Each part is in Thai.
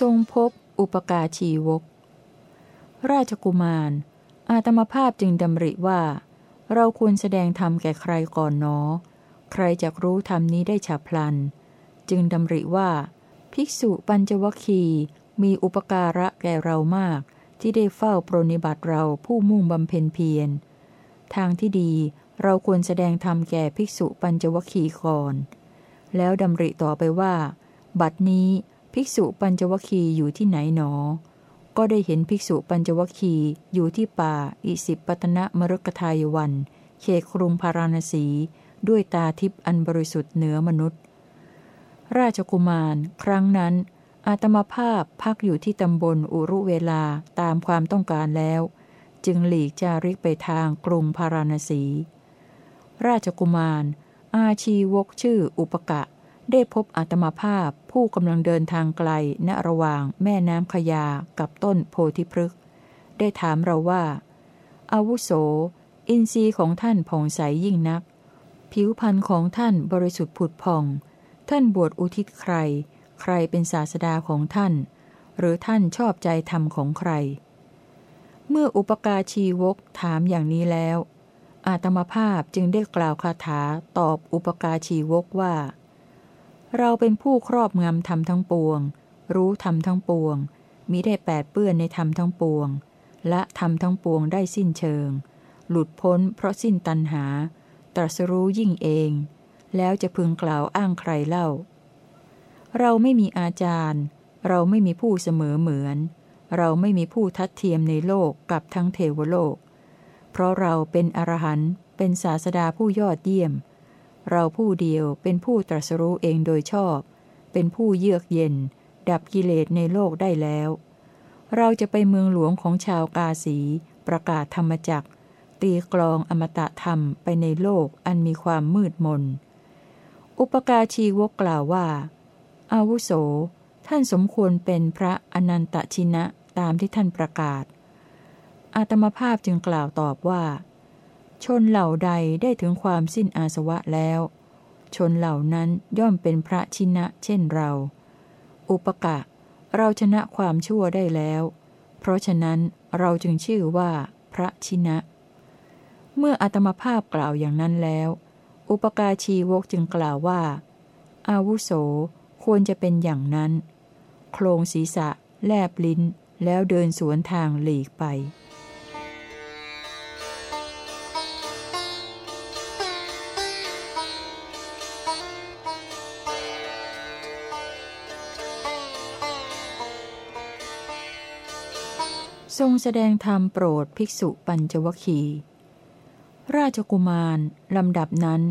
ทรงพบอุปการชีวก ราชกุมาร อาตมภาพจึงดำริว่า เราควรแสดงธรรมแก่ใครก่อนเนอ ใครจะรู้ธรรมนี้ได้ฉับพลัน จึงดำริว่า ภิกษุปัญจวคีมีอุปการะแก่เรามาก ที่ได้เฝ้าปรนิบัติเราผู้มุ่งบำเพ็ญเพียร ทางที่ดีเราควรแสดงธรรมแก่ภิกษุปัญจวคคีก่อน แล้วดำริต่อไปว่า บัดนี้ ภิกษุปัญจวคีอยู่ที่ไหนหนอ ก็ได้เห็นภิกษุปัญจวคคีอยู่ที่ป่า อิสิปตนะมรกทายวัน เขตกรุงพาราณสี ด้วยตาทิพย์อันบริสุทธิ์เหนือมนุษย์ ราชกุมาร ครั้งนั้น อาตมาภาพพักอยู่ที่ตำบลอุรุเวลาตามความต้องการแล้ว จึงหลีกจาริกไปทางกรุงพาราณสี ราชกุมาร อาชีวกชื่ออุปกะ ได้พบอาตมาภาพผู้กำลังเดินทางไกลณระหว่างแม่น้ำขยากับต้นโพธิพฤกษ์ได้ถามเราว่า อาวุโส อินทรีย์ของท่านผ่องใสยิ่งนัก ผิวพรรณของท่านบริสุทธิ์ผุดผ่อง ท่านบวชอุทิศใคร ใครเป็นศาสดาของท่าน หรือท่านชอบใจธรรมของใคร เมื่ออุปกาชีวกถามอย่างนี้แล้ว อาตมาภาพจึงได้กล่าวคาถาตอบอุปกาชีวกว่า เราเป็นผู้ครอบงำธรรมทั้งปวง รู้ธรรมทั้งปวง มิได้แปดเปื้อนในธรรมทั้งปวง และธรรมทั้งปวงได้สิ้นเชิง หลุดพ้นเพราะสิ้นตัณหา ตรัสรู้ยิ่งเอง แล้วจะพึงกล่าวอ้างใครเล่า เราไม่มีอาจารย์ เราไม่มีผู้เสมอเหมือน เราไม่มีผู้ทัดเทียมในโลกกับทั้งเทวโลก เพราะเราเป็นอรหันต์เป็นศาสดาผู้ยอดเยี่ยม เราผู้เดียวเป็นผู้ตรัสรู้เองโดยชอบ เป็นผู้เยือกเย็น ดับกิเลสในโลกได้แล้ว เราจะไปเมืองหลวงของชาวกาสี ประกาศธรรมจักตีกลองอมตะธรรมไปในโลกอันมีความมืดมน อุปการชีวกกล่าวว่า อาวุโส ท่านสมควรเป็นพระอนันตชินะตามที่ท่านประกาศอาตมภาพจึงกล่าวตอบว่า ชนเหล่าใดได้ถึงความสิ้นอาสวะแล้ว ชนเหล่านั้นย่อมเป็นพระชินะเช่นเรา อุปกะ เราชนะความชั่วได้แล้ว เพราะฉะนั้นเราจึงชื่อว่าพระชินะ เมื่ออาตมภาพกล่าวอย่างนั้นแล้ว อุปกาชีวกจึงกล่าวว่า อาวุโสควรจะเป็นอย่างนั้น โครงศีรษะ แลบลิ้น แล้วเดินสวนทางหลีกไป ทรงแสดงธรรมโปรดภิกษุปัญจวคีราชกุมาร ลำดับนั้น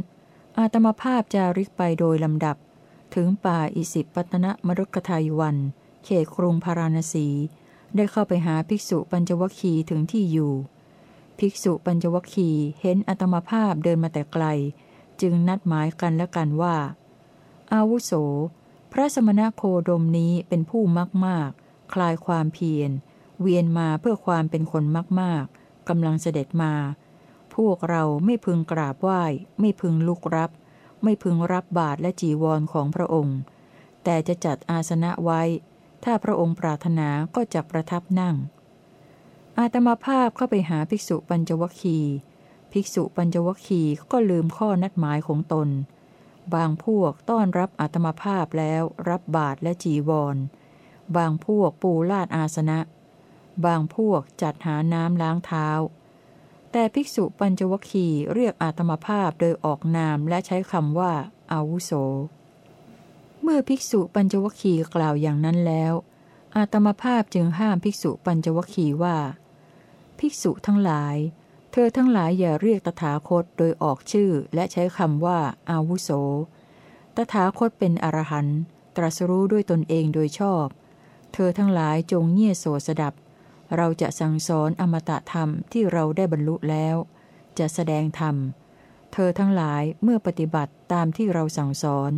อาตมภาพจาริกไปโดยลำดับ ถึงป่าอิสิปตนะมรุกทายวัน เขตกรุงพาราณสี ได้เข้าไปหาภิกษุปัญจวคีถึงที่อยู่ ภิกษุปัญจวคีเห็นอาตมภาพเดินมาแต่ไกล จึงนัดหมายกันและกันว่า อาวุโส พระสมณโคดมนี้เป็นผู้มากมากคลายความเพียร เวียนมาเพื่อความเป็นคนมากๆกำลังเสด็จมา พวกเราไม่พึงกราบไหว้ ไม่พึงลุกรับ ไม่พึงรับบาตรและจีวรของพระองค์ แต่จะจัดอาสนะไว้ ถ้าพระองค์ปรารถนาก็จะประทับนั่ง อาตมาภาพเข้าไปหาภิกษุปัญจวคีภิกษุปัญจวคีก็ลืมข้อนัดหมายของตน บางพวกต้อนรับอาตมาภาพแล้วรับบาตรและจีวร บางพวกปูลาดอาสนะ บางพวกจัดหาน้ำล้างเท้า แต่ภิกษุปัญจวคีเรียกอาตมภาพโดยออกนามและใช้คำว่า อาวุโส เมื่อภิกษุปัญจวคีกล่าวอย่างนั้นแล้ว อาตมภาพจึงห้ามภิกษุปัญจวคีว่า ภิกษุทั้งหลาย เธอทั้งหลายอย่าเรียกตถาคตโดยออกชื่อและใช้คำว่า อาวุโส ตถาคตเป็นอรหันต์ตรัสรู้ด้วยตนเองโดยชอบ เธอทั้งหลายจงเงี่ยโสสดับ เราจะสั่งสอนอมตะธรรมที่เราได้บรรลุแล้ว จะแสดงธรรม เธอทั้งหลายเมื่อปฏิบัติตามที่เราสั่งสอน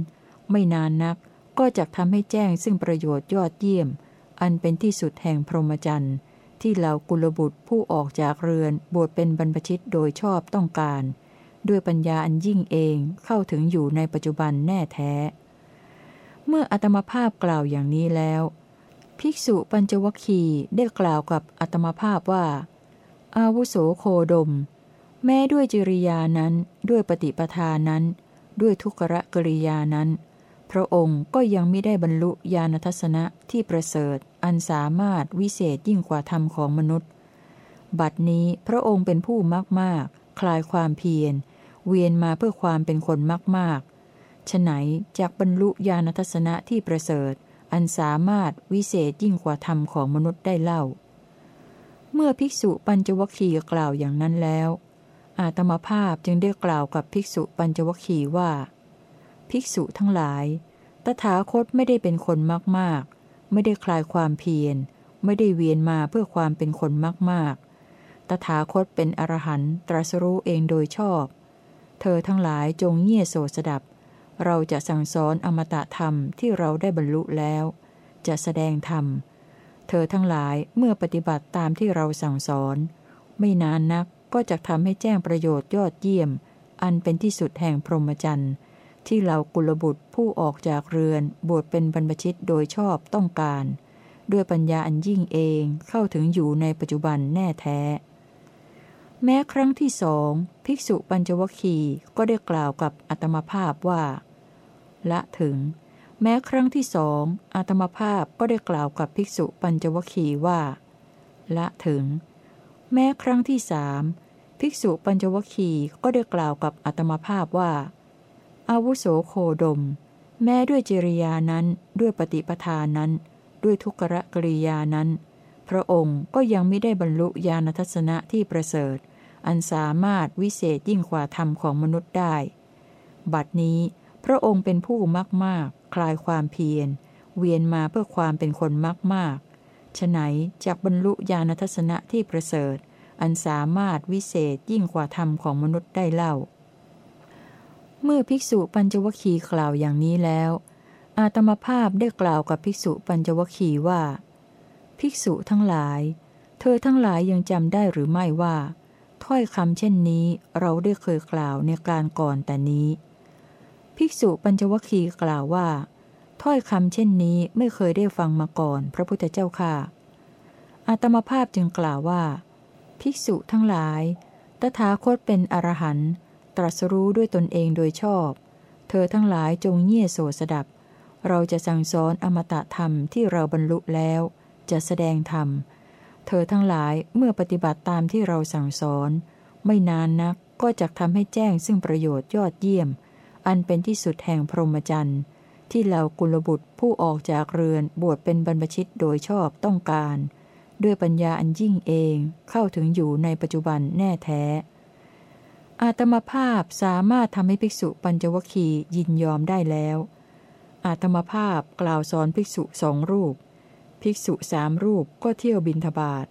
ไม่นานนักก็จะทำให้แจ้งซึ่งประโยชน์ยอดเยี่ยม อันเป็นที่สุดแห่งพรหมจรรย์ที่เหล่ากุลบุตรผู้ออกจากเรือนบวชเป็นบรรพชิตโดยชอบต้องการ ด้วยปัญญาอันยิ่งเองเข้าถึงอยู่ในปัจจุบันแน่แท้ เมื่ออัตมภาพกล่าวอย่างนี้แล้ว ภิกษุปัญจวคีได้กล่าวกับอัตมภาพว่า อาวุโสโคดม แม้ด้วยจริยานั้นด้วยปฏิปทานั้น ด้วยทุกขกริยานั้น พระองค์ก็ยังไม่ได้บรรลุญาณทัศนะที่ประเสริฐ อันสามารถวิเศษยิ่งกว่าธรรมของมนุษย์ บัดนี้พระองค์เป็นผู้มากมากคลายความเพียร เวียนมาเพื่อความเป็นคนมากมากฉไหนจากบรรลุญาณทัศนะที่ประเสริฐ อันสามารถวิเศษยิ่งกว่าธรรมของมนุษย์ได้เล่า เมื่อภิกษุปัญจวัคคีย์กล่าวอย่างนั้นแล้ว อาตมาภาพจึงได้กล่าวกับภิกษุปัญจวัคคีย์ว่า ภิกษุทั้งหลาย ตถาคตไม่ได้เป็นคนมากมากไม่ได้คลายความเพียร ไม่ได้เวียนมาเพื่อความเป็นคนมากมากตถาคตเป็นอรหันตรัสรู้เองโดยชอบ เธอทั้งหลายจงเงี่ยโสสดับเเราจะสั่งสอนอมตะธรรมที่เราได้บรรลุแล้ว จะแสดงธรรม เธอทั้งหลายเมื่อปฏิบัติตามที่เราสั่งสอน ไม่นานนักก็จะทำให้แจ้งประโยชน์ยอดเยี่ยม อันเป็นที่สุดแห่งพรหมจรรย์ที่เรากุลบุตรผู้ออกจากเรือนบวชเป็นบรรพชิตโดยชอบต้องการ ด้วยปัญญาอันยิ่งเองเข้าถึงอยู่ในปัจจุบันแน่แท้ แม้ครั้งที่สอง ภิกษุปัญจวคีก็ได้กล่าวกับอัตมภาพว่า ละถึง แม้ครั้งที่สองอาตมภาพก็ได้กล่าวกับภิกษุปัญจวคีว่า ละถึง แม้ครั้งที่สามภิกษุปัญจวคีก็ได้กล่าวกับอัตมภาพว่า อาวุโสโคดม แม้ด้วยจริยานั้นด้วยปฏิปทานั้น ด้วยทุกขกริยานั้น พระองค์ก็ยังไม่ได้บรรลุญาณทัศนะที่ประเสริฐ อันสามารถวิเศษยิ่งกว่าธรรมของมนุษย์ได้ บัดนี้ พระองค์เป็นผู้มากมาก คลายความเพียร เวียนมาเพื่อความเป็นคนมากมากฉไหนจากบรรลุญาณทัศนะที่ประเสริฐ อันสามารถวิเศษยิ่งกว่าธรรมของมนุษย์ได้เล่า เมื่อภิกษุปัญจวคีกล่าวอย่างนี้แล้ว อาตมภาพได้กล่าวกับภิกษุปัญจวคีว่า ภิกษุทั้งหลาย เธอทั้งหลายยังจำได้หรือไม่ว่า ถ้อยคำเช่นนี้เราได้เคยกล่าวในการก่อนแต่นี้ ภิกษุปัญจวคีกล่าวว่า ถ้อยคำเช่นนี้ไม่เคยได้ฟังมาก่อน พระพุทธเจ้าค่ะอาตมาภาพจึงกล่าวว่า ภิกษุทั้งหลาย ตถาคตเป็นอรหันต์ตรัสรู้ด้วยตนเองโดยชอบ เธอทั้งหลายจงเงี่ยโสสดับ เราจะสั่งสอนอมตะธรรมที่เราบรรลุแล้ว จะแสดงธรรม เธอทั้งหลายเมื่อปฏิบัติตามที่เราสั่งสอน ไม่นานนักก็จะทำให้แจ้งซึ่งประโยชน์ยอดเยี่ยม อันเป็นที่สุดแห่งพรหมจรรย์ ที่เหล่ากุลบุตรผู้ออกจากเรือนบวชเป็นบรรพชิตโดยชอบต้องการ ด้วยปัญญาอันยิ่งเองเข้าถึงอยู่ในปัจจุบันแน่แท้ อาตมาภาพสามารถทำให้ภิกษุปัญจวคียินยอมได้แล้ว อาตมาภาพกล่าวสอนภิกษุสองรูป ภิกษุสามรูปก็เที่ยวบินทบาท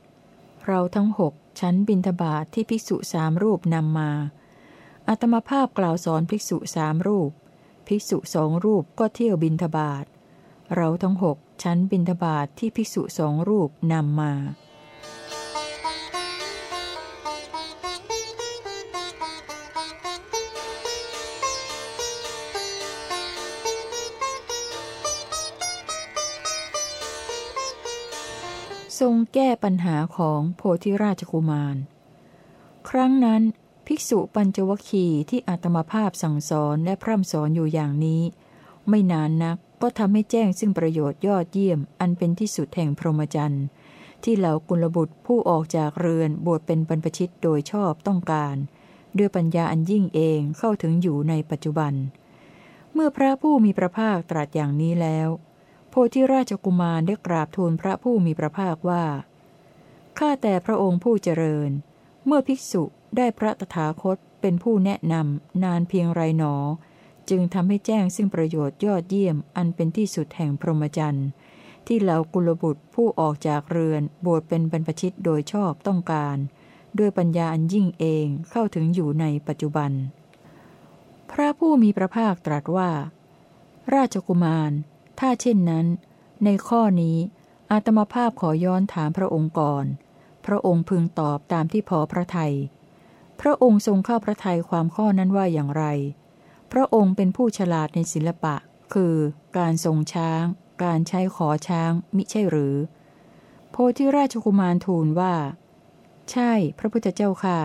เราทั้งหกชั้นบินทบาทที่ภิกษุสามรูปนำมา อัตมาภาพกล่าวสอนภิกษุสามรูป ภิกษุสองรูปก็เที่ยวบินทบาทเราทั้งหกชั้นบินทบาทที่ภิกษุสองรูปนำมาทรงแก้ปัญหาของโพธิราชกุมาร ครั้งนั้น ภิกษุปัญจวคีที่อาตมาภาพสั่งสอนและพร่ำสอนอยู่อย่างนี้ ไม่นานนักก็ทำให้แจ้งซึ่งประโยชน์ยอดเยี่ยม อันเป็นที่สุดแห่งพรหมจรรย์ที่เหล่ากุลบุตรผู้ออกจากเรือนบวชเป็นบรรพชิตโดยชอบต้องการ ด้วยปัญญาอันยิ่งเองเข้าถึงอยู่ในปัจจุบัน เมื่อพระผู้มีพระภาคตรัสอย่างนี้แล้ว โพธิราชกุมารได้กราบทูลพระผู้มีพระภาคว่าข้าแต่พระองค์ผู้เจริญ เมื่อภิกษุ ได้พระตถาคตเป็นผู้แนะนำนานเพียงไรหนอ จึงทำให้แจ้งซึ่งประโยชน์ยอดเยี่ยมอันเป็นที่สุดแห่งพรหมจรรย์ที่เหล่ากุลบุตรผู้ออกจากเรือน บวชเป็นบรรพชิตโดยชอบต้องการ ด้วยปัญญาอันยิ่งเองเข้าถึงอยู่ในปัจจุบัน พระผู้มีพระภาคตรัสว่า ราชกุมาร ถ้าเช่นนั้น ในข้อนี้อาตมาภาพขอย้อนถามพระองค์ก่อน พระองค์พึงตอบตามที่พอพระทัย พระองค์ทรงเข้าพระทัยความข้อนั้นว่าอย่างไร พระองค์เป็นผู้ฉลาดในศิลปะ คือการทรงช้าง การใช้ขอช้าง มิใช่หรือ โพธิราชกุมารทูลว่า ใช่ พระพุทธเจ้าค่ะ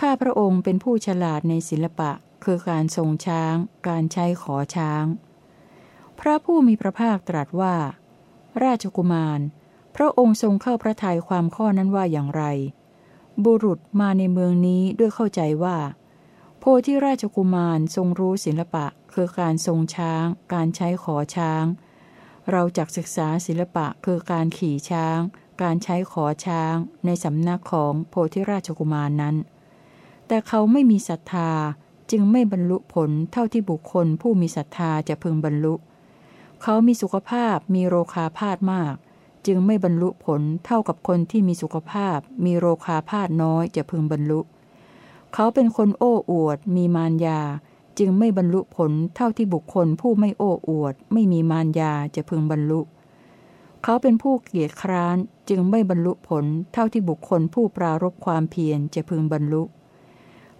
ข้าพระองค์เป็นผู้ฉลาดในศิลปะ คือการทรงช้าง การใช้ขอช้าง พระผู้มีพระภาคตรัสว่า ราชกุมาร พระองค์ทรงเข้าพระทัยความข้อนั้นว่าอย่างไร บุรุษมาในเมืองนี้ด้วยเข้าใจว่า โพธิราชกุมารทรงรู้ศิลปะคือการทรงช้าง การใช้ขอช้าง เราจักศึกษาศิลปะคือการขี่ช้าง การใช้ขอช้าง ในสำนักของโพธิราชกุมารนั้น แต่เขาไม่มีศรัทธาจึงไม่บรรลุผลเท่าที่บุคคลผู้มีศรัทธาจะพึงบรรลุ เขามีสุขภาพมีโรคาพาธมาก จึงไม่บรรลุผลเท่ากับคนที่มีสุขภาพ มีโรคาพาธน้อยจะพึงบรรลุ เขาเป็นคนโอ้อวด มีมารยา จึงไม่บรรลุผลเท่าที่บุคคลผู้ไม่โอ้อวด ไม่มีมารยาจะพึงบรรลุ เขาเป็นผู้เกียจคร้านจึงไม่บรรลุผลเท่าที่บุคคลผู้ปรารบความเพียรจะพึงบรรลุ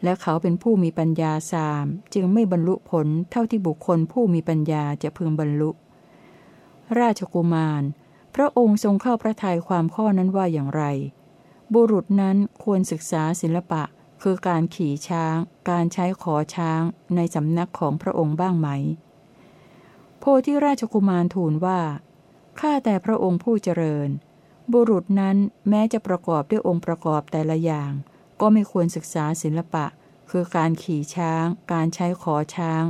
และเขาเป็นผู้มีปัญญาสามจึงไม่บรรลุผลเท่าที่บุคคลผู้มีปัญญาจะพึงบรรลุ ราชกุมาร ระองค์ทรงเข้าพระทัยความข้อนั้นว่าอย่างไร บุรุษนั้นควรศึกษาศิลปะ คือการขี่ช้าง การใช้ขอช้างในสำนักของพระองค์บ้างไหม โพธิราชกุมารทูลว่า ข้าแต่พระองค์ผู้เจริญ บุรุษนั้นแม้จะประกอบด้วยองค์ประกอบแต่ละอย่าง ก็ไม่ควรศึกษาศิลปะ คือการขี่ช้าง การใช้ขอช้าง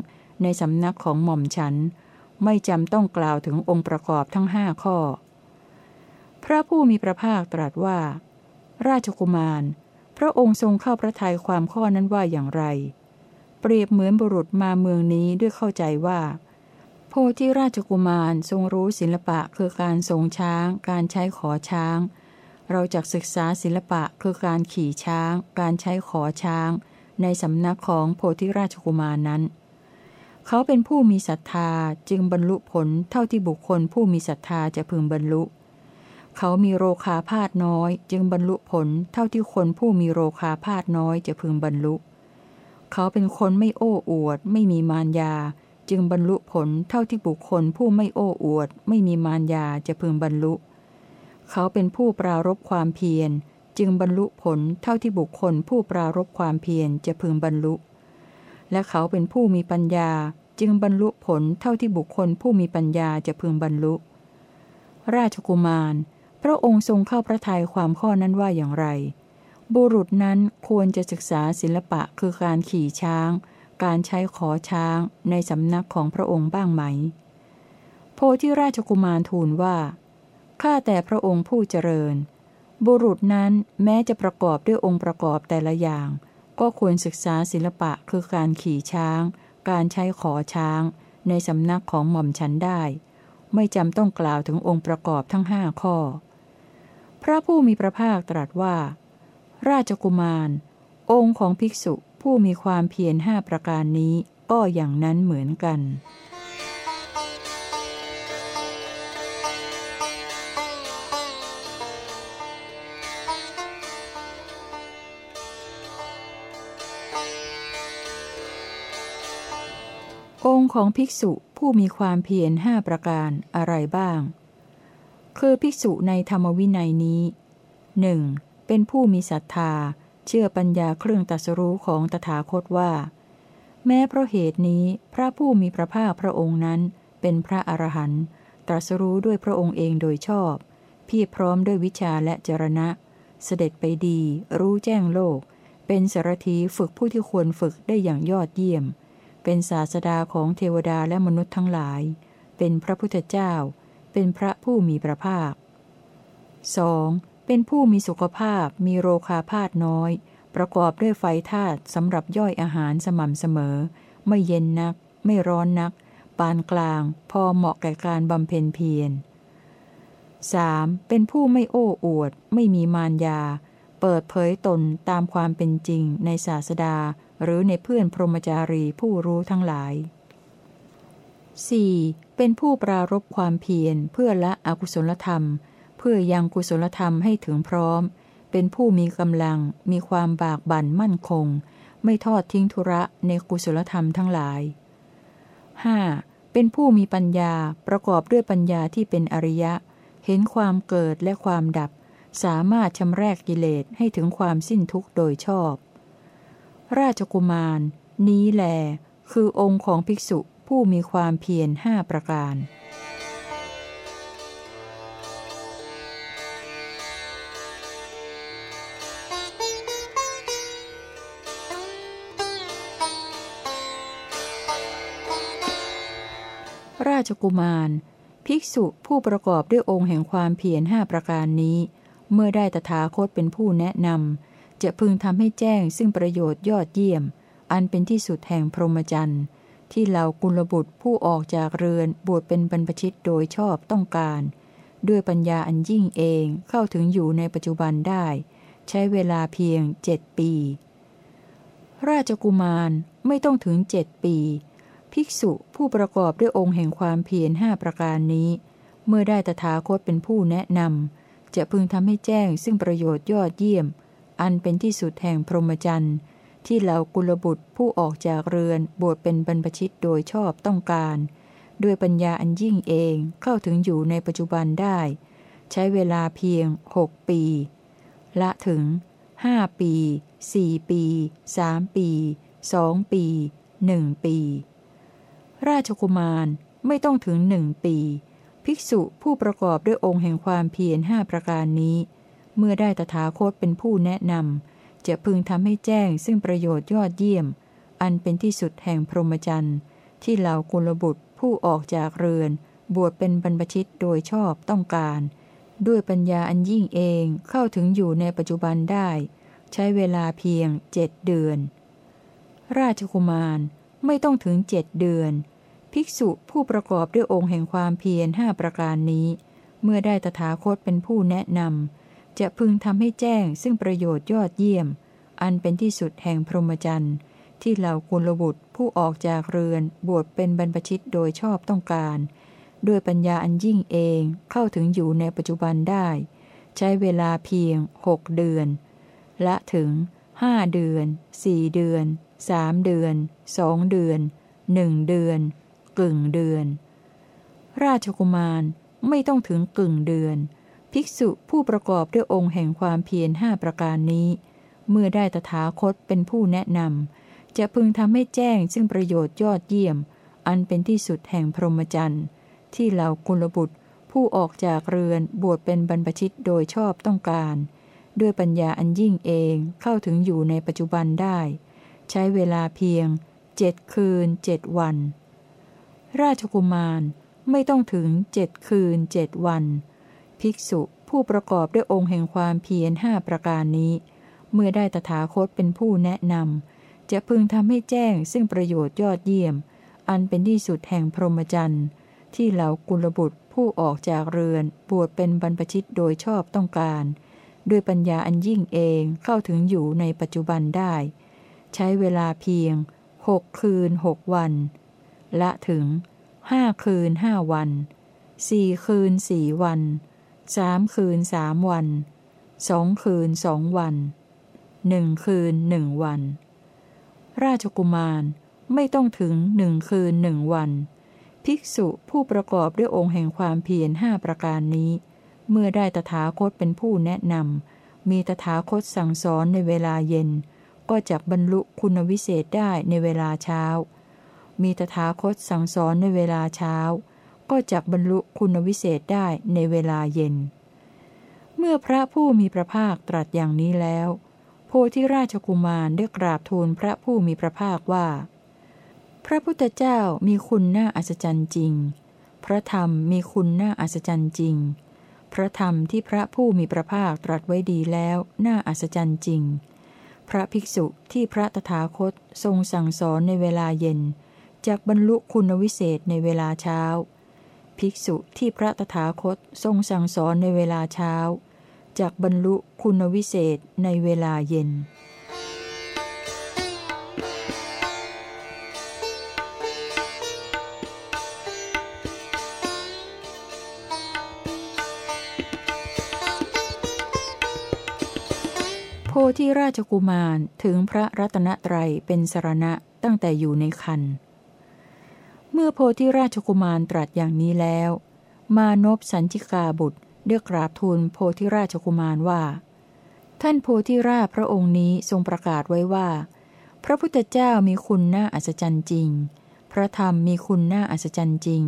ในสำนักของหม่อมฉัน ไม่จำต้องกล่าวถึงองค์ประกอบทั้งห้าข้อ พระผู้มีพระภาคตรัสว่า ราชกุมาร พระองค์ทรงเข้าพระทัยความข้อนั้นว่าอย่างไร เปรียบเหมือนบุรุษมาเมืองนี้ด้วยเข้าใจว่า โพธิราชกุมารทรงรู้ศิลปะคือการทรงช้าง การใช้ขอช้าง เราจะศึกษาศิลปะคือการขี่ช้าง การใช้ขอช้าง ในสำนักของโพธิราชกุมารนั้นเขาเป็นผู้มีศรัทธาจึงบรรลุผลเท่าที่บุคคลผู้มีศรัทธาจะพึงบรรลุ เขามีโรคาพาดน้อย จึงบรรลุผลเท่าที่คนผู้มีโรคาพาดน้อยจะพึงบรรลุ เขาเป็นคนไม่โอ้อวด ไม่มีมารยา จึงบรรลุผลเท่าที่บุคคลผู้ไม่โอ้อวด ไม่มีมารยาจะพึงบรรลุ เขาเป็นผู้ปรารบความเพียร จึงบรรลุผลเท่าที่บุคคลผู้ปรารบความเพียรจะพึงบรรลุ และเขาเป็นผู้มีปัญญา จึงบรรลุผลเท่าที่บุคคลผู้มีปัญญาจะพึงบรรลุ ราชกุมาร พระองค์ทรงเข้าพระทัยความข้อนั้นว่าอย่างไร บุรุษนั้นควรจะศึกษาศิลปะคือการขี่ช้าง การใช้ขอช้างในสำนักของพระองค์บ้างไหม โพธิราชกุมารทูลว่า ข้าแต่พระองค์ผู้เจริญ บุรุษนั้นแม้จะประกอบด้วยองค์ประกอบแต่ละอย่าง ก็ควรศึกษาศิลปะคือการขี่ช้าง การใช้ขอช้าง ในสำนักของหม่อมฉันได้ ไม่จำต้องกล่าวถึงองค์ประกอบทั้งห้าข้อ ระผู้มีพระภาคตรัสว่า ราชกุมาร องค์ของภิกษุผู้มีความเพียรห้าประการนี้ก็อย่างนั้นเหมือนกันองค์ของภิกษุผู้มีความเพียรห้าประการอะไรบ้าง คือภิกษุในธรรมวินัยนี้หนึ่งเป็นผู้มีศรัทธา เชื่อปัญญาเครื่องตัสรู้ของตถาคตว่า แม้เพราะเหตุนี้พระผู้มีพระภาคพระองค์นั้น เป็นพระอรหันต์ตรัสรู้ด้วยพระองค์เองโดยชอบ พี่พร้อมด้วยวิชาและจรณะ เสด็จไปดี รู้แจ้งโลก เป็นสารถีฝึกผู้ที่ควรฝึกได้อย่างยอดเยี่ยม เป็นศาสดาของเทวดาและมนุษย์ทั้งหลาย เป็นพระพุทธเจ้า เป็นพระผู้มีพระภาค 2. เป็นผู้มีสุขภาพมีโรคาพาธน้อย ประกอบด้วยไฟธาตุสำหรับย่อยอาหารสม่ำเสมอ ไม่เย็นนัก ไม่ร้อนนัก ปานกลาง พอเหมาะแก่การบำเพ็ญเพียร 3. เป็นผู้ไม่โอ้อวด ไม่มีมารยา เปิดเผยตนตามความเป็นจริงในศาสดา หรือในเพื่อนพรหมจารีผู้รู้ทั้งหลาย 4. เป็นผู้ปรารบความเพียรเพื่อละอกุศลธรรม เพื่อยังกุศลธรรมให้ถึงพร้อม เป็นผู้มีกำลัง มีความบากบั่นมั่นคง ไม่ทอดทิ้งธุระในกุศลธรรมทั้งหลาย 5. เปเป็นผู้มีปัญญาประกอบด้วยปัญญาที่เป็นอริยะ เห็นความเกิดและความดับ สามารถชำแรกกิเลสให้ถึงความสิ้นทุกข์โดยชอบ ราชกุมาร นี้แหลคือองค์ของภิกษุ ผู้มีความเพียรห้าประการ ราชกุมาร ภิกษุผู้ประกอบด้วยองค์แห่งความเพียรห้าประการนี้ เมื่อได้ตถาคตเป็นผู้แนะนำจะพึงทำให้แจ้งซึ่งประโยชน์ยอดเยี่ยม อันเป็นที่สุดแห่งพรหมจรรย์ ที่เหล่ากุลบุตรผู้ออกจากเรือนบวชเป็นบรรพชิตโดยชอบต้องการ ด้วยปัญญาอันยิ่งเองเข้าถึงอยู่ในปัจจุบันได้ ใช้เวลาเพียงเจ็ดปี ราชกุมารไม่ต้องถึงเจ็ดปี ภิกษุผู้ประกอบด้วยองค์แห่งความเพียรห้าประการนี้ เมื่อได้ตถาคตเป็นผู้แนะนำจะพึงทำให้แจ้งซึ่งประโยชน์ยอดเยี่ยม อันเป็นที่สุดแห่งพรหมจรรย์ ที่เหล่ากุลบุตรผู้ออกจากเรือนบวชเป็นบรรพชิตโดยชอบต้องการ ด้วยปัญญาอันยิ่งเองเข้าถึงอยู่ในปัจจุบันได้ ใช้เวลาเพียงหกปี ละถึงห้าปีสี่ปีสามปีสองปีหนึ่งปี ราชกุมารไม่ต้องถึงหนึ่งปี ภิกษุผู้ประกอบด้วยองค์แห่งความเพียรห้าประการนี้ เมื่อได้ตถาคตเป็นผู้แนะนำ จะพึงทำให้แจ้งซึ่งประโยชน์ยอดเยี่ยม อันเป็นที่สุดแห่งพรหมจรรย์ ที่เหล่ากุลบุตรผู้ออกจากเรือน บวชเป็นบรรพชิตโดยชอบต้องการ ด้วยปัญญาอันยิ่งเองเข้าถึงอยู่ในปัจจุบันได้ ใช้เวลาเพียงเจ็ดเดือน ราชกุมารไม่ต้องถึงเจ็ดเดือน ภิกษุผู้ประกอบด้วยองค์แห่งความเพียรห้าประการนี้ เมื่อได้ตถาคตเป็นผู้แนะนำ จะพึงทำให้แจ้งซึ่งประโยชน์ยอดเยี่ยม อันเป็นที่สุดแห่งพรหมจรรย์ที่เหล่ากุลบุตรผู้ออกจากเรือนบวชเป็นบรรพชิตโดยชอบต้องการ ด้วยปัญญาอันยิ่งเองเข้าถึงอยู่ในปัจจุบันได้ ใช้เวลาเพียงหกเดือน ละถึงห้าเดือนสี่เดือนสามเดือนสองเดือนหนึ่งเดือน กึ่งเดือน ราชกุมารไม่ต้องถึงกึ่งเดือน ภิกษุผู้ประกอบด้วยองค์แห่งความเพียรห้าประการนี้ เมื่อได้ตถาคตเป็นผู้แนะนำจะพึงทำให้แจ้งซึ่งประโยชน์ยอดเยี่ยม อันเป็นที่สุดแห่งพรหมจรรย์ที่เหล่ากุลบุตร ผู้ออกจากเรือนบวชเป็นบรรพชิตโดยชอบต้องการ ด้วยปัญญาอันยิ่งเองเข้าถึงอยู่ในปัจจุบันได้ ใช้เวลาเพียงเจ็ดคืนเจ็ดวัน ราชกุมารไม่ต้องถึงเจ็ดคืนเจ็ดวัน ภิกษุผู้ประกอบด้วยองค์แห่งความเพียรห้าประการนี้ เมื่อได้ตถาคตเป็นผู้แนะนำจะพึงทำให้แจ้งซึ่งประโยชน์ยอดเยี่ยม อันเป็นที่สุดแห่งพรหมจรรย์ที่เหล่ากุลบุตรผู้ออกจากเรือนบวชเป็นบรรพชิตโดยชอบต้องการ ด้วยปัญญาอันยิ่งเองเข้าถึงอยู่ในปัจจุบันได้ ใช้เวลาเพียงหกคืนหกวัน ละถึงห้าคืนห้าวันสี่คืนสี่วัน สามคืนสามวันสองคืนสองวันหนึ่งคืนหนึ่งวัน ราชกุมารไม่ต้องถึงหนึ่งคืนหนึ่งวัน ภิกษุผู้ประกอบด้วยองค์แห่งความเพียรห้าประการนี้ เมื่อได้ตถาคตเป็นผู้แนะนำมีตถาคตสั่งสอนในเวลาเย็น ก็จะบรรลุคุณวิเศษได้ในเวลาเช้า มีตถาคตสั่งสอนในเวลาเช้า ก็จะบรรลุคุณวิเศษได้ในเวลาเย็น เมื่อพระผู้มีพระภาคตรัสอย่างนี้แล้วโพธิราชกุมารได้กราบทูลพระผู้มีพระภาคว่า พระพุทธเจ้ามีคุณน่าอัศจรรย์จริง พระธรรมมีคุณน่าอัศจรรย์จริง พระธรรมที่พระผู้มีพระภาคตรัสไว้ดีแล้วน่าอัศจรรย์จริง พระภิกษุที่พระตถาคตทรงสั่งสอนในเวลาเย็นจากบรรลุคุณวิเศษในเวลาเช้า ภิกษุที่พระตถาคตทรงสั่งสอนในเวลาเช้าจากบรรลุคุณวิเศษในเวลาเย็นธิราชกุมารถึงพระรัตนตรัยเป็นสรณะตั้งแต่อยู่ในคัน เมื่อโพธิราชกุมารตรัสอย่างนี้แล้ว มานพสัญชิกาบุตรเรียกราบทูลโพธิราชกุมารว่า ท่านโพธิราชพระองค์นี้ทรงประกาศไว้ว่า พระพุทธเจ้ามีคุณน่าอัศจรรย์จริง พระธรรมมีคุณน่าอัศจรรย์จริง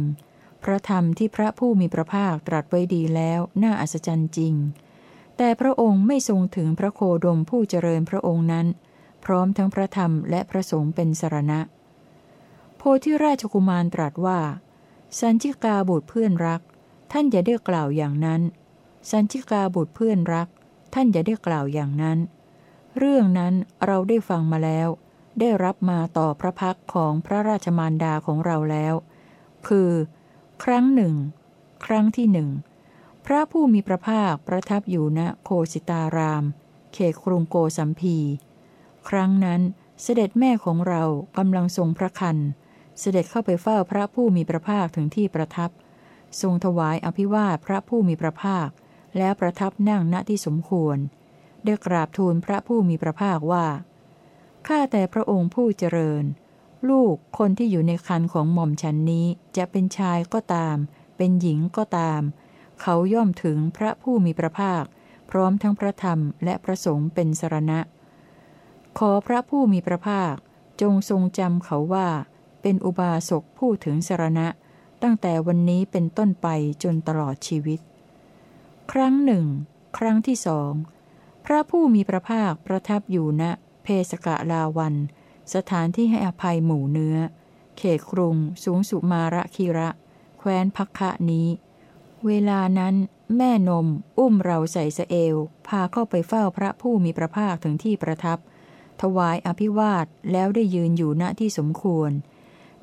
พระธรรมที่พระผู้มีพระภาคตรัสไว้ดีแล้วน่าอัศจรรย์จริง แต่พระองค์ไม่ทรงถึงพระโคดมผู้เจริญพระองค์นั้น พร้อมทั้งพระธรรมและพระสงฆ์เป็นสรณะ โพธิราชกุมารตรัสว่า สันชิกาบุตรเพื่อนรัก ท่านอย่าได้กล่าวอย่างนั้น สันชิกาบุตรเพื่อนรัก ท่านอย่าได้กล่าวอย่างนั้น เรื่องนั้นเราได้ฟังมาแล้ว ได้รับมาต่อพระพักของพระราชมารดาของเราแล้ว คือ ครั้งหนึ่ง ครั้งที่หนึ่งพระผู้มีพระภาคประทับอยู่ณโคสิตาราม เขตกรุงโกสัมพี ครั้งนั้นเสด็จแม่ของเรากำลังทรงพระคัน เสด็จเข้าไปเฝ้าพระผู้มีพระภาคถึงที่ประทับ ทรงถวายอภิวาทพระผู้มีพระภาค แล้วประทับนั่งณที่สมควร ได้กราบทูลพระผู้มีพระภาคว่า ข้าแต่พระองค์ผู้เจริญ ลูกคนที่อยู่ในคันของหม่อมฉันนี้จะเป็นชายก็ตาม เป็นหญิงก็ตาม เขาย่อมถึงพระผู้มีพระภาค พร้อมทั้งพระธรรมและพระสงฆ์เป็นสรณะ ขอพระผู้มีพระภาคจงทรงจำเขาว่า เป็นอุบาสกผู้ถึงสรณะ ตั้งแต่วันนี้เป็นต้นไปจนตลอดชีวิต ครั้งหนึ่ง ครั้งที่สองพระผู้มีพระภาคประทับอยู่ณเพสกะลาวัน สถานที่ให้อภัยหมู่เนื้อ เขตกรุง สูงสุมาระคีระ แคว้นพักคะนี้ เวลานั้นแม่นม อุ้มเราใส่สเอว พาเข้าไปเฝ้าพระผู้มีพระภาคถึงที่ประทับ ถวายอภิวาทแล้วได้ยืนอยู่ณที่สมควร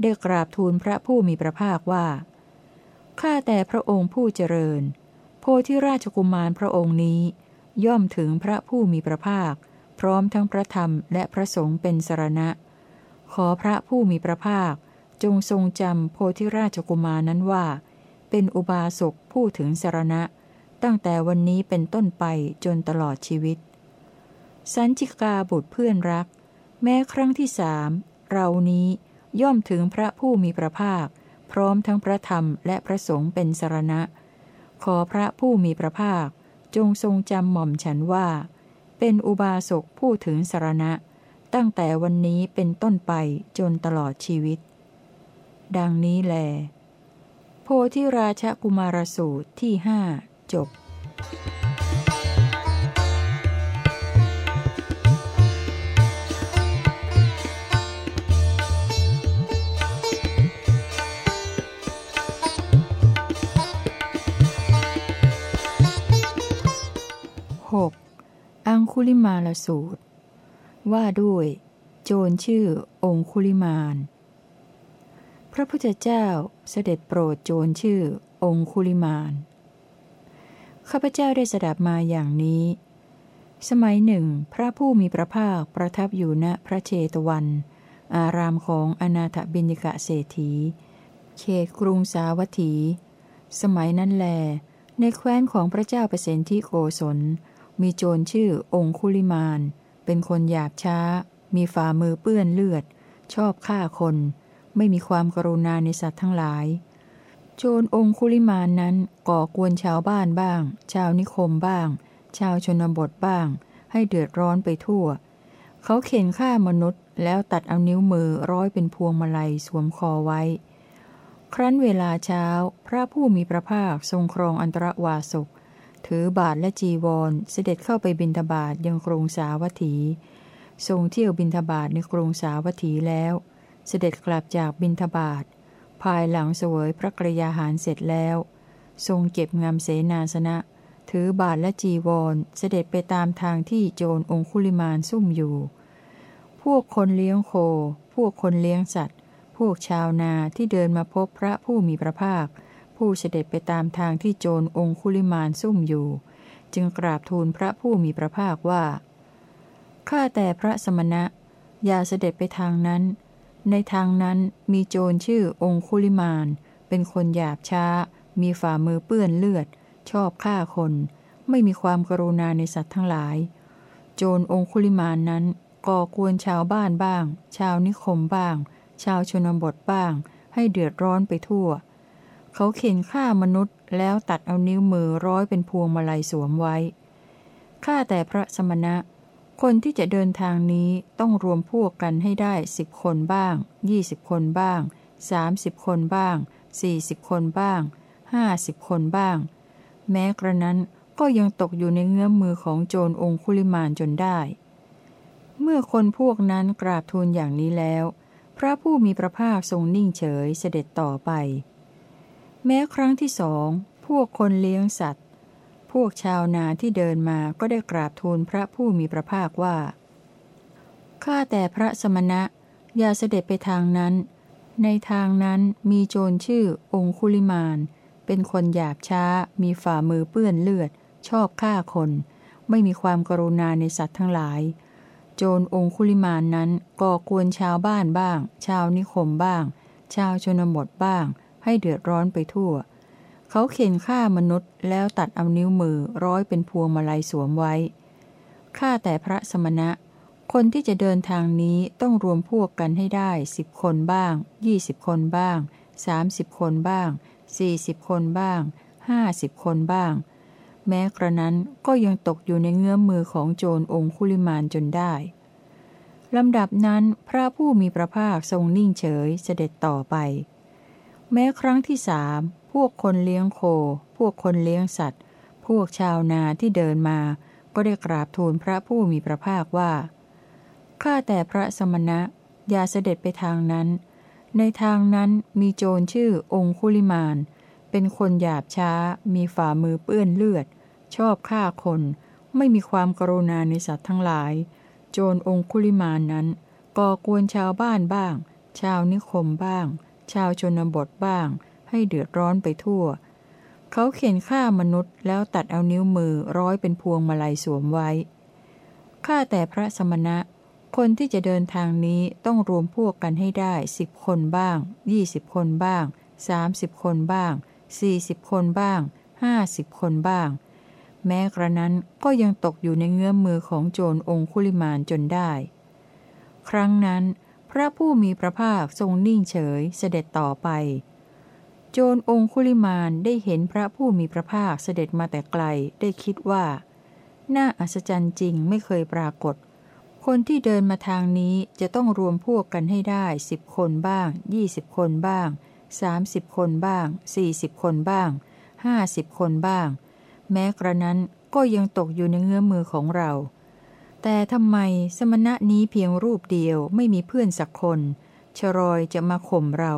ได้กราบทูลพระผู้มีพระภาคว่า ข้าแต่พระองค์ผู้เจริญ โพธิราชกุมารพระองค์นี้ ย่อมถึงพระผู้มีพระภาค พร้อมทั้งพระธรรมและพระสงฆ์เป็นสรณะ ขอพระผู้มีพระภาค จงทรงจำโพธิราชกุมารนั้นว่า เป็นอุบาสกผู้ถึงสรณะ ตั้งแต่วันนี้เป็นต้นไปจนตลอดชีวิต สันชิกาบุตรเพื่อนรัก แม้ครั้งที่สามเรานี้ ย่อมถึงพระผู้มีพระภาค พร้อมทั้งพระธรรมและพระสงฆ์เป็นสรณะ ขอพระผู้มีพระภาค จงทรงจำหม่อมฉันว่า เป็นอุบาสกผู้ถึงสรณะ ตั้งแต่วันนี้เป็นต้นไปจนตลอดชีวิต ดังนี้แล โพธิราชกุมารสูตรที่ห้าจบ 6. อังคุลิมาลสูตร ว่าด้วย โจรชื่อองคุลิมานพระพุทธเจ้าเสด็จโปรดโจรชื่อองคุลิมานข้าพเจ้าได้สดับมาอย่างนี้ สมัยหนึ่ง พระผู้มีพระภาคประทับอยู่ณพระเชตวัน อารามของอนาถบินิกะเศรษฐี เขตกรุงสาวัตถี สมัยนั้นแล ในแคว้นของพระเจ้าเปรตที่โกศล มีโจรชื่อองคุลิมาน เป็นคนหยาบช้า มีฝ่ามือเปื้อนเลือด ชอบฆ่าคน ไม่มีความกรุณาในสัตว์ทั้งหลาย โจรองคุลิมานนั้นก่อกวนชาวบ้านบ้าง ชาวนิคมบ้าง ชาวชนบทบ้าง ให้เดือดร้อนไปทั่ว เขาเข็นฆ่ามนุษย์ แล้วตัดเอานิ้วมือร้อยเป็นพวงมาลัยสวมคอไว้ ครั้นเวลาเช้า พระผู้มีพระภาคทรงครองอันตรวาสก ถือบาทและจีวรเสด็จเข้าไปบินทบาทยังกรุงสาวัตถี ทรงเที่ยวบินทบาทในกรุงสาวัตถีแล้ว เสด็จกลับจากบินทบาท ภายหลังเสวยพระกรยาหารเสร็จแล้ว ทรงเก็บงามเสนาสนะ ถือบาทและจีวรเสด็จไปตามทางที่โจรองคุลิมานซุ่มอยู่ พวกคนเลี้ยงโค พวกคนเลี้ยงสัตว์ พวกชาวนาที่เดินมาพบพระผู้มีพระภาค ผู้เสด็จไปตามทางที่โจรองคุลิมานซุ่มอยู่ จึงกราบทูลพระผู้มีพระภาคว่า ข้าแต่พระสมณะ อย่าเสด็จไปทางนั้น ในทางนั้นมีโจรชื่อองคุลิมาน เป็นคนหยาบช้า มีฝ่ามือเปื้อนเลือด ชอบฆ่าคน ไม่มีความกรุณาในสัตว์ทั้งหลาย โจรองคุลิมานนั้นก่อกวนชาวบ้านบ้าง ชาวนิคมบ้าง ชาวชนบทบ้าง ให้เดือดร้อนไปทั่ว เขาเข็นฆ่ามนุษย์ แล้วตัดเอานิ้วมือร้อยเป็นพวงมาลัยสวมไว้ ข้าแต่พระสมณะ คนที่จะเดินทางนี้ต้องรวมพวกกันให้ได้สิบคนบ้าง ยี่สิบคนบ้างสามสิบคนบ้าง สี่สิบคนบ้าง ห้าสิบคนบ้าง แม้กระนั้นก็ยังตกอยู่ในเงื้อมมือของโจรองคุลิมานจนได้ เมื่อคนพวกนั้นกราบทูลอย่างนี้แล้ว พระผู้มีพระภาคทรงนิ่งเฉยเสด็จต่อไป แม้ครั้งที่สองพวกคนเลี้ยงสัตว์ พวกชาวนาที่เดินมาก็ได้กราบทูลพระผู้มีพระภาคว่าข้าแต่พระสมณะ อย่าเสด็จไปทางนั้น ในทางนั้นมีโจรชื่อองคุลิมาน เป็นคนหยาบช้า มีฝ่ามือเปื้อนเลือด ชอบฆ่าคน ไม่มีความกรุณาในสัตว์ทั้งหลาย โจรองคุลิมานนั้นก่อกวนชาวบ้านบ้าง ชาวนิคมบ้าง ชาวชนบทบ้าง ให้เดือดร้อนไปทั่ว เขาเข็นฆ่ามนุษย์แล้วตัดเอานิ้วมือร้อยเป็นพวงมาลัยสวมไว้ข้าแต่พระสมณะ คนที่จะเดินทางนี้ต้องรวมพวกกันให้ได้สิบคนบ้างยี่สิบคนบ้างสามสิบคนบ้างสี่สิบคนบ้างห้าสิบคนบ้าง แม้กระนั้นก็ยังตกอยู่ในเงื้อมมือของโจรองคุลิมานจนได้ลำดับนั้นพระผู้มีพระภาคทรงนิ่งเฉยเสด็จต่อไป แม้ครั้งที่สามพวกคนเลี้ยงโค พวกคนเลี้ยงสัตว์ พวกชาวนาที่เดินมา ก็ได้กราบทูลพระผู้มีพระภาคว่า ข้าแต่พระสมณะ อย่าเสด็จไปทางนั้น ในทางนั้นมีโจรชื่อองคุลิมาน เป็นคนหยาบช้า มีฝ่ามือเปื้อนเลือด ชอบฆ่าคน ไม่มีความกรุณาในสัตว์ทั้งหลาย โจรองคุลิมานนั้น ก่อกวนชาวบ้านบ้าง ชาวนิคมบ้าง ชาวชนบทบ้าง ให้เดือดร้อนไปทั่ว เขาเข็นฆ่ามนุษย์แล้วตัดเอานิ้วมือร้อยเป็นพวงมาลัยสวมไว้ข้าแต่พระสมณะ คนที่จะเดินทางนี้ต้องรวมพวกกันให้ได้สิบคนบ้างยี่สิบคนบ้างสามสิบคนบ้างสี่สิบคนบ้างห้าสิบคนบ้าง แม้กระนั้นก็ยังตกอยู่ในเงื้อมมือของโจรองคุลิมานจนได้ ครั้งนั้น พระผู้มีพระภาคทรงนิ่งเฉยเสด็จต่อไป โจรองคุลิมานได้เห็นพระผู้มีพระภาคเสด็จมาแต่ไกลได้คิดว่า น่าอัศจรรย์จริงไม่เคยปรากฏ คนที่เดินมาทางนี้จะต้องรวมพวกกันให้ได้สิบคนบ้างยี่สิบคนบ้างสามสิบคนบ้างสี่สิบคนบ้างห้าสิบคนบ้าง แม้กระนั้นก็ยังตกอยู่ในเงื้อมือของเรา แต่ทำไมสมณะนี้เพียงรูปเดียวไม่มีเพื่อนสักคน ชรอยจะมาข่มเรา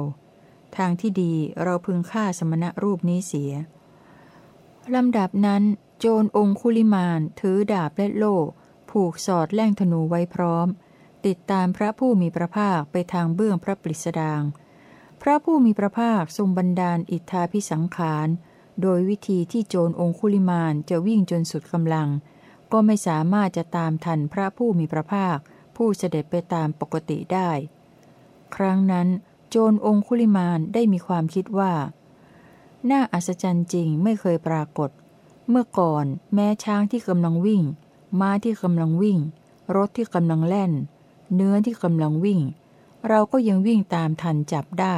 ทางที่ดีเราพึงฆ่าสมณะรูปนี้เสียลำดับนั้น โจรองคุลิมานถือดาบและโล่ผูกสอดแล่งธนูไว้พร้อม ติดตามพระผู้มีพระภาคไปทางเบื้องพระปริสดางพระผู้มีพระภาคทรงบันดาลอิทธาพิสังขาร โดยวิธีที่โจรองคุลิมานจะวิ่งจนสุดกำลัง ก็ไม่สามารถจะตามทันพระผู้มีพระภาค ผู้เสด็จไปตามปกติได้ ครั้งนั้น โจรองคุลิมานได้มีความคิดว่า น่าอัศจรรย์จริงไม่เคยปรากฏ เมื่อก่อนแม้ช้างที่กำลังวิ่ง ม้าที่กำลังวิ่ง รถที่กำลังแล่น เนื้อที่กำลังวิ่ง เราก็ยังวิ่งตามทันจับได้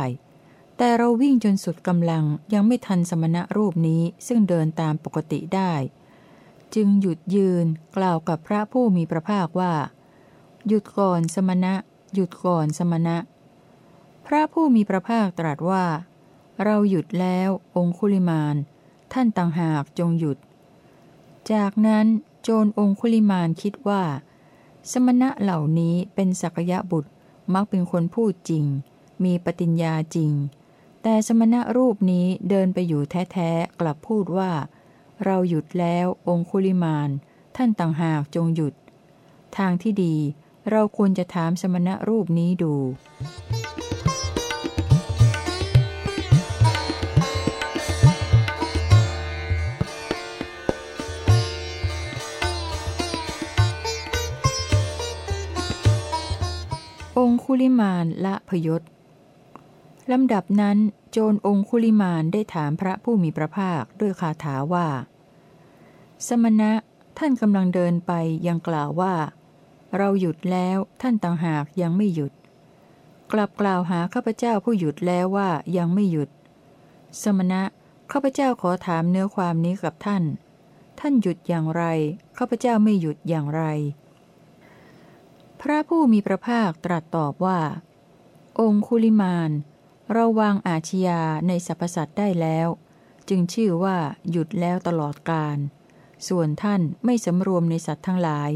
แต่เราวิ่งจนสุดกำลังยังไม่ทันสมณะรูปนี้ซึ่งเดินตามปกติได้ จึงหยุดยืนกล่าวกับพระผู้มีพระภาคว่า หยุดก่อนสมณะ หยุดก่อนสมณะ พระผู้มีพระภาคตรัสว่า เราหยุดแล้วองคุลิมาน ท่านต่างหากจงหยุด จากนั้นโจรองคุลิมานคิดว่า สมณะเหล่านี้เป็นสักยะบุตรมักเป็นคนพูดจริง มีปฏิญญาจริง แต่สมณะรูปนี้เดินไปอยู่แท้ๆกลับพูดว่า เราหยุดแล้วองคุลิมาน ท่านต่างหากจงหยุด ทางที่ดีเราควรจะถามสมณะรูปนี้ดูองคุลิมานละพยศลำดับนั้น โจรองคุลิมานได้ถามพระผู้มีพระภาคด้วยคาถาว่า สมณะท่านกำลังเดินไปยังกล่าวว่า เราหยุดแล้วท่านต่างหากยังไม่หยุด กลับกล่าวหาข้าพเจ้าผู้หยุดแล้วว่ายังไม่หยุด สมณะข้าพเจ้าขอถามเนื้อความนี้กับท่าน ท่านหยุดอย่างไรข้าพเจ้าไม่หยุดอย่างไร พระผู้มีพระภาคตรัสตอบว่า องคุลิมานเราวางอาชญาในสรรพสัตว์ได้แล้ว จึงชื่อว่าหยุดแล้วตลอดกาล ส่วนท่านไม่สำรวมในสัตว์ทั้งหลาย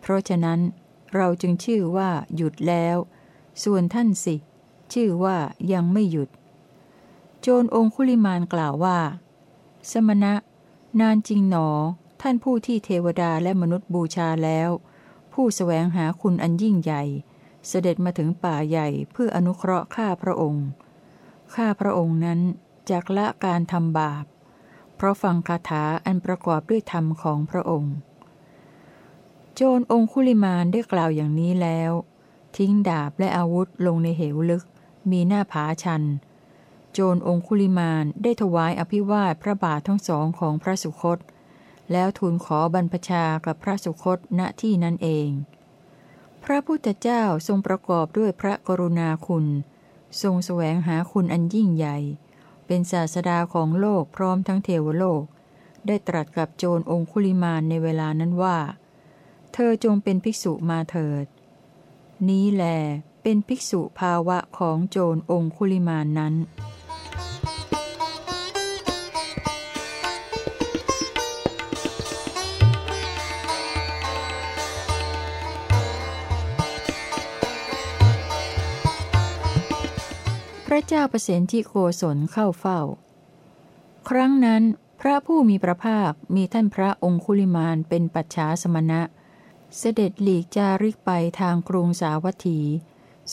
เพราะฉะนั้นเราจึงชื่อว่าหยุดแล้ว ส่วนท่านสิ ชื่อว่ายังไม่หยุด โจรองคุลิมานกล่าวว่า สมณะ นานจริงหนอ ท่านผู้ที่เทวดาและมนุษย์บูชาแล้ว ผู้สแสวงหาคุณอันยิ่งใหญ่ เสด็จมาถึงป่าใหญ่เพื่ออนุเคราะห์ข้าพระองค์ ข้าพระองค์นั้นจากละการทำบาป เพราะฟังคาถาอันประกอบด้วยธรรมของพระองค์ โจรองคุลิมานได้กล่าวอย่างนี้แล้ว ทิ้งดาบและอาวุธลงในเหวลึก มีหน้าผาชัน โจรองคุลิมานได้ถวายอภิวาทพระบาททั้งสองของพระสุคต แล้วทูลขอบรรพชากับพระสุคตณที่นั้นเอง พระพุทธเจ้าทรงประกอบด้วยพระกรุณาคุณ ทรงแสวงหาคุณอันยิ่งใหญ่ เป็นศาสดาของโลกพร้อมทั้งเทวโลก ได้ตรัสกับโจรองคุลิมานในเวลานั้นว่า เธอจงเป็นภิกษุมาเถิด นี้แลเป็นภิกษุภาวะของโจรองคุลิมานนั้น พระเจ้าประสิทธิโกศลเข้าเฝ้า ครั้งนั้น พระผู้มีพระภาคมีท่านพระองคุลิมานเป็นปัจฉาสมณะ เสด็จหลีกจาริกไปทางกรุงสาวัตถี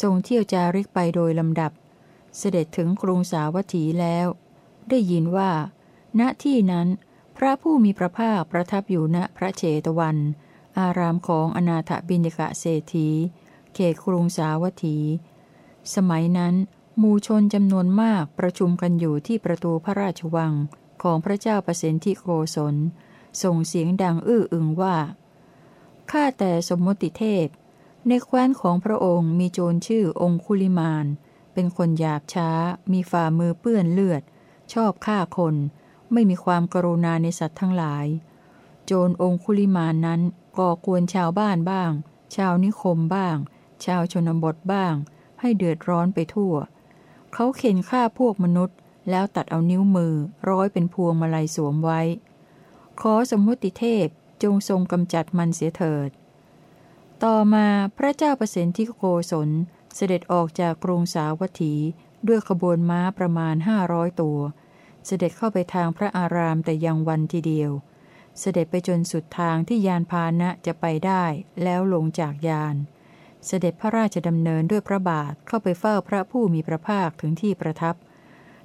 ทรงเที่ยวจาริกไปโดยลำดับ เสด็จถึงกรุงสาวัตถีแล้ว ได้ยินว่า ณที่นั้น พระผู้มีพระภาคประทับอยู่ณพระเชตวัน อารามของอนาถบิณิกะเศรษฐีเขตกรุงสาวัตถี สมัยนั้น มูชนจำนวนมากประชุมกันอยู่ที่ประตูพระราชวังของพระเจ้าประสิทธิโกศล ส่งเสียงดังอื้ออึงว่า ข้าแต่สมมติเทพ ในแคว้นของพระองค์มีโจรชื่อองคุลิมาน เป็นคนหยาบช้า มีฝ่ามือเปื้อนเลือด ชอบฆ่าคน ไม่มีความกรุณาในสัตว์ทั้งหลาย โจรองคุลิมานนั้นก่อกวนชาวบ้านบ้าง ชาวนิคมบ้าง ชาวชนบทบ้าง ให้เดือดร้อนไปทั่ว เขาเข็นฆ่าพวกมนุษย์ แล้วตัดเอานิ้วมือ ร้อยเป็นพวงมาลัยสวมไว้ ขอสมมติเทพจงทรงกำจัดมันเสียเถิด ต่อมาพระเจ้าประสิทธิโกศลเสด็จออกจากกรุงสาวัตถีด้วยขบวนม้าประมาณห้าร้อยตัว เสด็จเข้าไปทางพระอารามแต่ยังวันทีเดียว เสด็จไปจนสุดทางที่ยานพาหนะจะไปได้แล้วลงจากยาน เสด็จพระราชดำเนินด้วยพระบาทเข้าไปเฝ้าพระผู้มีพระภาคถึงที่ประทับ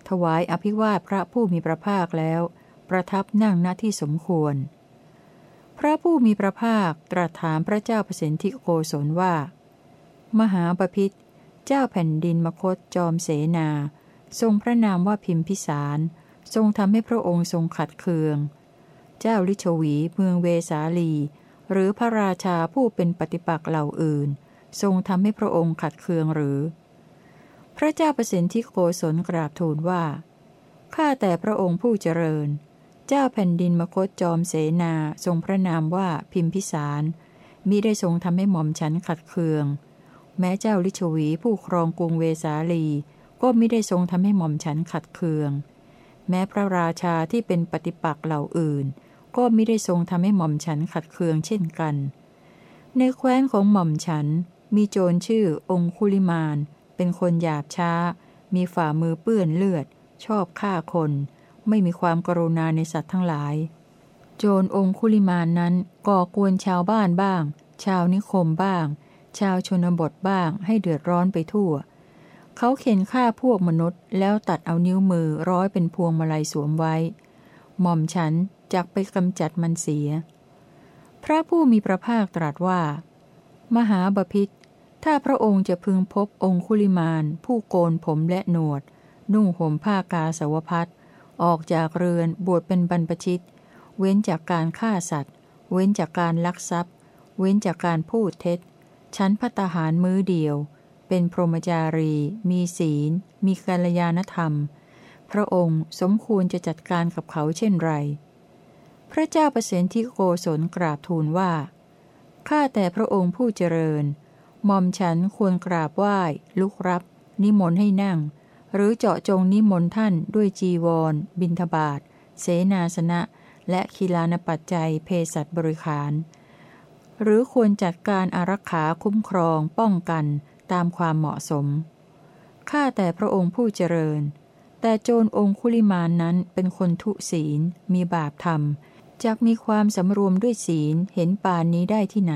ถวายอภิวาทพระผู้มีพระภาคแล้ว ประทับนั่งณที่สมควร พระผู้มีพระภาคตรัสถามพระเจ้าเปรตทิโกศลว่า มหาปพิธเจ้าแผ่นดินมคตจอมเสนา ทรงพระนามว่าพิมพิสาร ทรงทำให้พระองค์ทรงขัดเคือง เจ้าลิชวีเมืองเวสาลี หรือพระราชาผู้เป็นปฏิปักษ์เหล่าอื่น ทรงทำให้พระองค์ขัดเคืองหรือ พระเจ้าปรตทิโกศลกราบทูลว่า ข้าแต่พระองค์ผู้เจริญ เจ้าแผ่นดินมคตจอมเสนาทรงพระนามว่าพิมพิสารมิได้ทรงทำให้หม่อมฉันขัดเคือง แม้เจ้าลิชวีผู้ครองกรุงเวสาลี ก็มิได้ทรงทำให้หม่อมฉันขัดเคือง แม้พระราชาที่เป็นปฏิปักษ์เหล่าอื่น ก็มิได้ทรงทำให้หม่อมฉันขัดเคืองเช่นกัน ในแคว้นของหม่อมฉัน มีโจรชื่อองคุลิมาน เป็นคนหยาบช้า มีฝ่ามือเปื้อนเลือด ชอบฆ่าคน ไม่มีความกรุณาในสัตว์ทั้งหลาย โจรองคุลิมานนั้นก่อกวนชาวบ้านบ้าง ชาวนิคมบ้าง ชาวชนบทบ้างให้เดือดร้อนไปทั่ว เขาเข็นฆ่าพวกมนุษย์ แล้วตัดเอานิ้วมือร้อยเป็นพวงมาลัยสวมไว้ หม่อมฉันจักไปกำจัดมันเสีย พระผู้มีพระภาคตรัสว่า มหาบพิษ ถ้าพระองค์จะพึงพบองคุลิมานผู้โกนผมและหนวด นุ่งห่มผ้ากาสาวพัดออกจากเรือนบวชเป็นบรรพชิต เว้นจากการฆ่าสัตว์ เว้นจากการลักทรัพย์ เว้นจากการพูดเท็จ ชั้นพัตหารมื้อเดียว เป็นพรหมจารี มีศีล มีกัลยาณธรรม พระองค์สมควรจะจัดการกับเขาเช่นไร พระเจ้าประสิทธิโกศลกราบทูลว่าข้าแต่พระองค์ผู้เจริญ ม่อมฉันควรกราบไหว้ ลุกรับ นิมนต์ให้นั่ง หรือเจาะจงนิมนต์ท่านด้วยจีวร บินทบาทเสนาสนะ และคีลานปัจจัยเพศัตบริขาร หรือควรจัดการอารักขาคุ้มครองป้องกันตามความเหมาะสม ข้าแต่พระองค์ผู้เจริญ แต่โจรองคุลิมานนั้นเป็นคนทุศีล มีบาปธรรมจากมีความสำรวมด้วยศีลเห็นปานนี้ได้ที่ไหน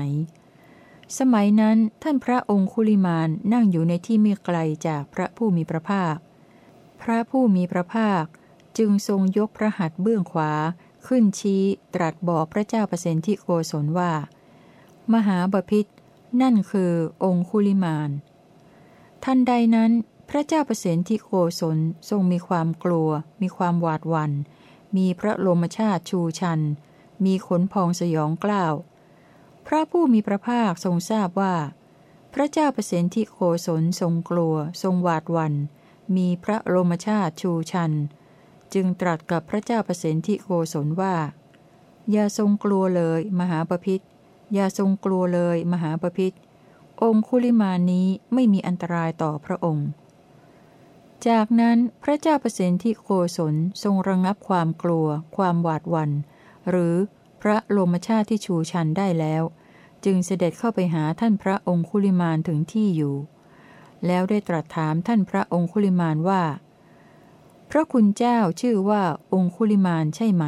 สมัยนั้นท่านพระองคุลิมานนั่งอยู่ในที่ไม่ไกลจากพระผู้มีพระภาค พระผู้มีพระภาคจึงทรงยกพระหัตถ์เบื้องขวา ขึ้นชี้ตรัสบอกพระเจ้าเปรตที่โกศลว่า มหาบพิษนั่นคือองคุลิมานทันใดนั้นพระเจ้าเปรตที่โกศลทรงมีความกลัว มีความหวาดหวัน่นมีพระโลมชาติชูชัน มีขนพองสยองกล้าว พระผู้มีพระภาคทรงทราบว่า พระเจ้าเปรตที่โกศลทรงกลัว ทรงหวาดวัน มีพระโลมชาติชูชัน จึงตรัสกับพระเจ้าประสิทธิโกศลว่า อย่าทรงกลัวเลยมหาปพิธอย่าทรงกลัวเลยมหาปพิธองคุลิมานี้ไม่มีอันตรายต่อพระองค์ จากนั้นพระเจ้าประสิทธิโกศลทรงระงงับความกลัว ความหวาดวัน หรือ พระโลมชาติที่ชูชันได้แล้ว จึงเสด็จเข้าไปหาท่านพระองคุลิมานถึงที่อยู่ แล้วได้ตรัสถามท่านพระองคุลิมานว่า พระคุณเจ้าชื่อว่าองคุลิมานใช่ไหม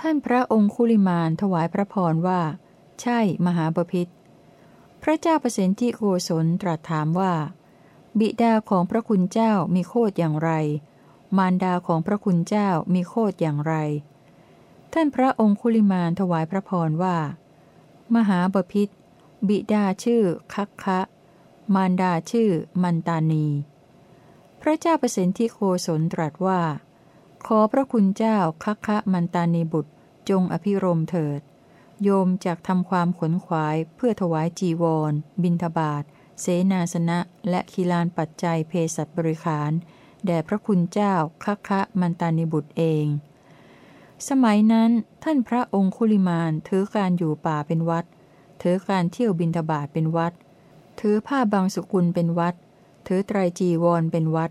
ท่านพระองคุลิมานถวายพระพรว่า ใช่มหาปพิธพระเจ้าประสิทธิโกศลตรัสถามว่า บิดาของพระคุณเจ้ามีโคดอย่างไร มารดาของพระคุณเจ้ามีโคดอย่างไร ท่านพระองคุลิมานถวายพระพรว่า มหาบพิษบิดาชื่อคักคะ มารดาชื่อมันตานี พระเจ้าเปรตที่โคศลตรัสว่า ขอพระคุณเจ้าคัคคะมันตานีบุตรจงอภิรมเถิด โยมจากทำความขนขวายเพื่อถวายจีวร บินทบาทเสนาสนะ และคีลานปัจจัยเพศัตบริขาร แด่พระคุณเจ้าคัคคะมันตานีบุตรเอง สมัยนั้นท่านพระองคุลิมานถือการอยู่ป่าเป็นวัด ถือการเที่ยวบินทบาทเป็นวัด ถือผ้าบางสุกุลเป็นวัด ถือไตรจีวรเป็นวัด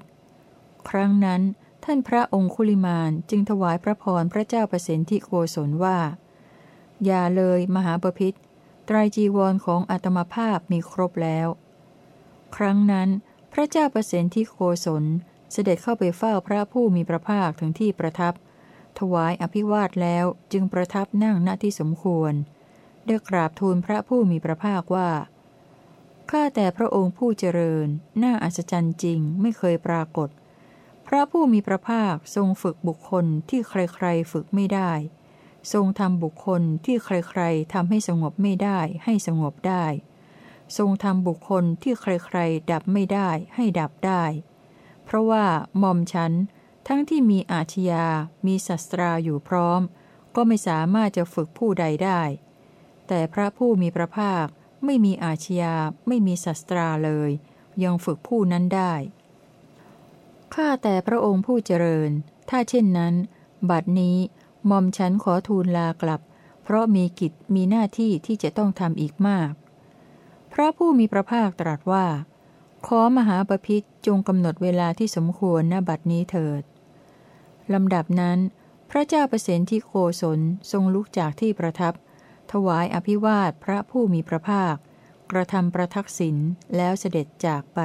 ครั้งนั้นท่านพระองคุลิมานจึงถวายพระพรพระเจ้าประสิทธิโกศลว่า อย่าเลยมหาปพิธไตรจีวรของอัตมภาพมีครบแล้ว ครั้งนั้นพระเจ้าประสิทธิโกศลเสด็จเข้าไปเฝ้าพระผู้มีพระภาคถึงที่ประทับ ถวายอภิวาทแล้วจึงประทับนั่งณที่สมควร ได้กราบทูลพระผู้มีพระภาคว่า ข้าแต่พระองค์ผู้เจริญ น่าอัศจรรย์จริงไม่เคยปรากฏ พระผู้มีพระภาคทรงฝึกบุคคลที่ใครๆฝึกไม่ได้ ทรงทำบุคคลที่ใครๆทำให้สงบไม่ได้ให้สงบได้ ทรงทำบุคคลที่ใครๆดับไม่ได้ให้ดับได้ เพราะว่าหม่อมฉัน ทั้งที่มีอาชญา มีศัตราอยู่พร้อม ก็ไม่สามารถจะฝึกผู้ใดได้ แต่พระผู้มีพระภาคไม่มีอาชญา ไม่มีศัตราเลย ยังฝึกผู้นั้นได้ ข้าแต่พระองค์ผู้เจริญ ถ้าเช่นนั้น บัดนี้มอมฉันขอทูลลากลับ เพราะมีกิจมีหน้าที่ที่จะต้องทำอีกมาก พระผู้มีพระภาคตรัสว่า ขอมหาปพิธจงกำหนดเวลาที่สมควรณบัดนี้เถิด ลำดับนั้น พระเจ้าประสิทธิโคศลทรงลุกจากที่ประทับ ถวายอภิวาทพระผู้มีพระภาค กระทำประทักษิณแล้วเสด็จจากไป